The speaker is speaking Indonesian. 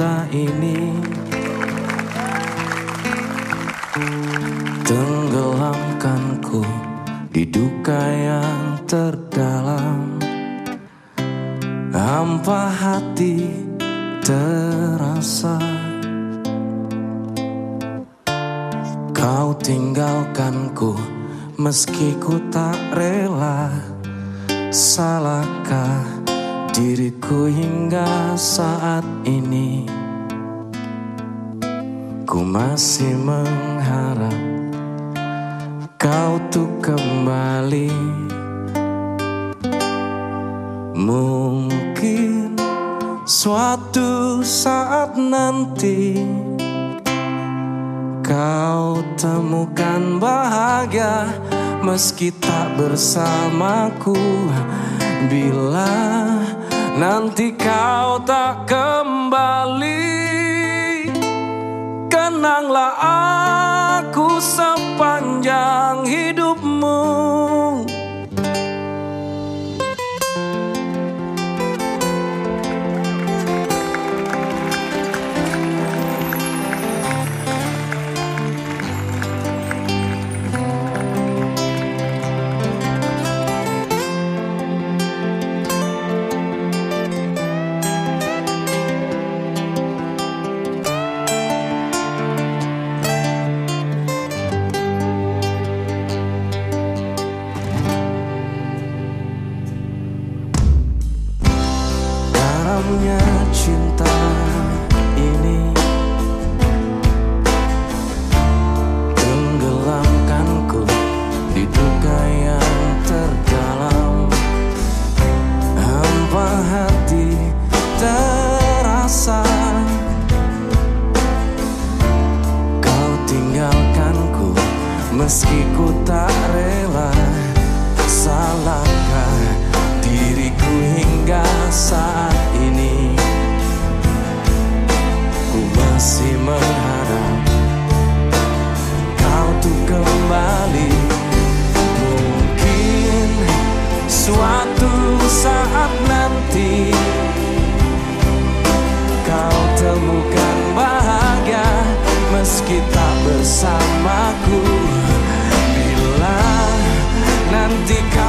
cinta ini. Tenggelamkanku di duka yang terdalam. Hampa hati terasa. Kau tinggalkanku meski ku tak rela. Salahkah diriku hingga saat ini Ku masih mengharap kau tuh kembali. Mungkin suatu saat nanti Kau temukan bahagia meski tak bersamaku. Bila nanti kau tak kembali Kenanglah aku sepanjang hidupmu Dalamnya cinta ini. Tenggelamkanku di duka yang terdalam. Hampa hati terasa. Kau tinggalkanku meski ku tak rela. Salahkah saat nanti Kau temukan bahagia Meski tak bersamaku. Bila nanti kau